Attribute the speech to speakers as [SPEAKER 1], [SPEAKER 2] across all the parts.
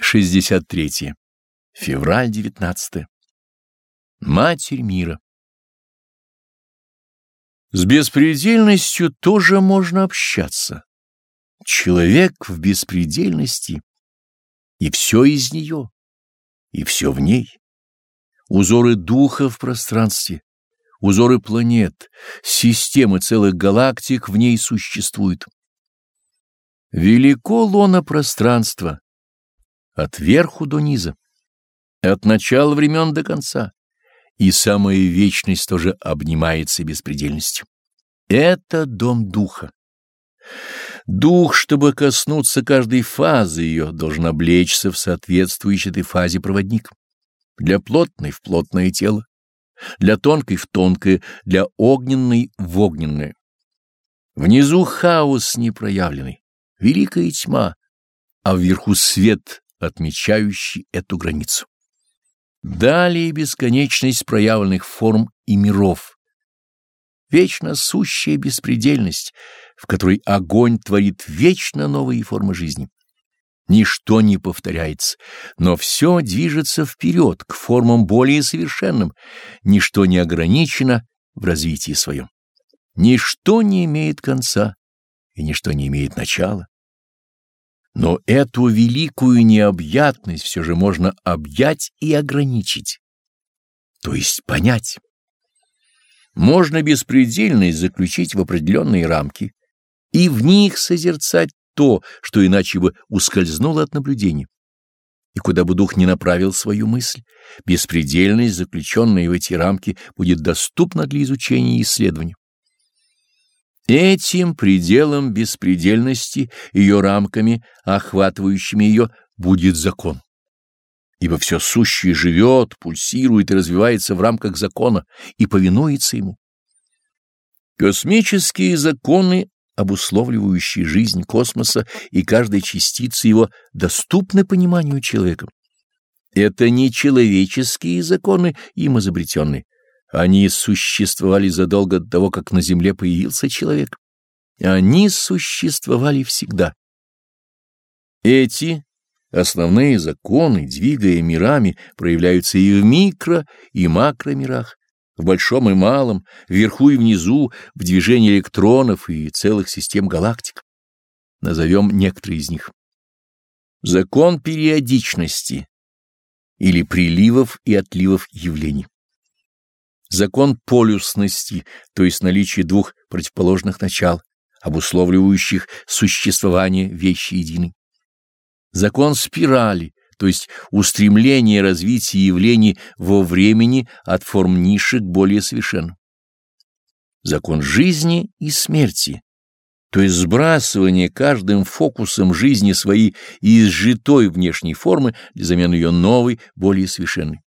[SPEAKER 1] 63. Февраль 19. Матерь мира. С беспредельностью тоже можно общаться. Человек в беспредельности, и все из нее, и все в ней. Узоры духа в пространстве, узоры планет, системы целых галактик в ней существуют. Велико лоно пространства от верху до низа, от начала времен до конца, и самая вечность тоже обнимается беспредельностью. Это дом духа. Дух, чтобы коснуться каждой фазы ее, должен облечься в соответствующей этой фазе проводник. Для плотной — в плотное тело, для тонкой — в тонкое, для огненной — в огненное. Внизу хаос непроявленный, великая тьма, а вверху свет отмечающий эту границу. Далее бесконечность проявленных форм и миров. Вечно сущая беспредельность, в которой огонь творит вечно новые формы жизни. Ничто не повторяется, но все движется вперед, к формам более совершенным, ничто не ограничено в развитии своем. Ничто не имеет конца, и ничто не имеет начала. Но эту великую необъятность все же можно объять и ограничить, то есть понять. Можно беспредельность заключить в определенные рамки и в них созерцать то, что иначе бы ускользнуло от наблюдения. И куда бы дух не направил свою мысль, беспредельность, заключенная в эти рамки, будет доступна для изучения и исследования. Этим пределом беспредельности, ее рамками, охватывающими ее, будет закон. Ибо все сущее живет, пульсирует и развивается в рамках закона и повинуется ему. Космические законы, обусловливающие жизнь космоса и каждой частицы его, доступны пониманию человека. Это не человеческие законы, им изобретенные, они существовали задолго до того, как на земле появился человек. Они существовали всегда. Эти основные законы, двигая мирами, проявляются и в микро, и макромирах, в большом и малом, вверху и внизу, в движении электронов и целых систем галактик. Назовем некоторые из них. Закон периодичности или приливов и отливов явлений закон полюсности, то есть наличие двух противоположных начал, обусловливающих существование вещи единой. Закон спирали, то есть устремление развития явлений во времени от форм ниши к более совершенным. Закон жизни и смерти, то есть сбрасывание каждым фокусом жизни своей изжитой внешней формы для замены ее новой, более совершенной.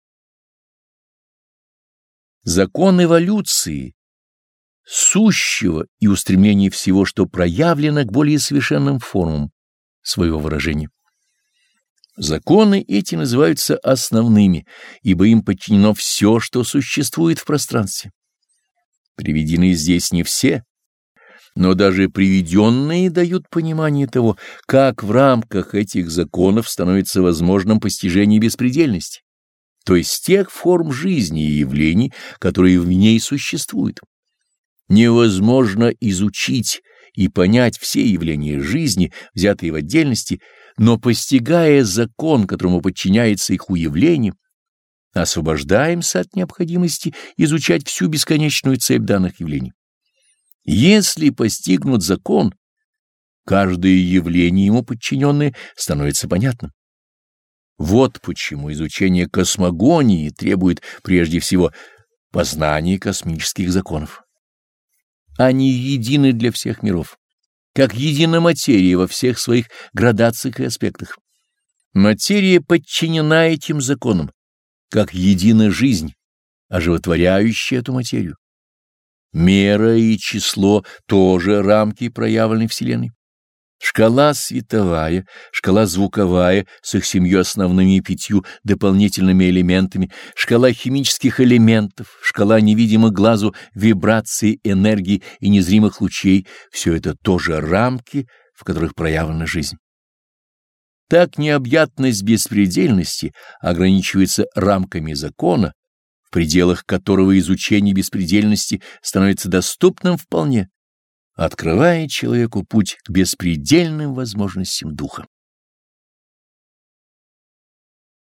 [SPEAKER 1] Закон эволюции, сущего и устремления всего, что проявлено к более совершенным формам своего выражения. Законы эти называются основными, ибо им подчинено все, что существует в пространстве. Приведены здесь не все, но даже приведенные дают понимание того, как в рамках этих законов становится возможным постижение беспредельности то есть тех форм жизни и явлений, которые в ней существуют. Невозможно изучить и понять все явления жизни, взятые в отдельности, но постигая закон, которому подчиняется их уявление, освобождаемся от необходимости изучать всю бесконечную цепь данных явлений. Если постигнут закон, каждое явление ему подчиненное становится понятным. Вот почему изучение космогонии требует прежде всего познания космических законов. Они едины для всех миров, как едина материя во всех своих градациях и аспектах. Материя подчинена этим законам, как едина жизнь, оживотворяющая эту материю. Мера и число — тоже рамки проявленной Вселенной. Шкала световая, шкала звуковая с их семью основными пятью дополнительными элементами, шкала химических элементов, шкала невидимых глазу вибраций, энергии и незримых лучей — все это тоже рамки, в которых проявлена жизнь. Так необъятность беспредельности ограничивается рамками закона, в пределах которого изучение беспредельности становится доступным вполне, открывая человеку путь к беспредельным возможностям духа.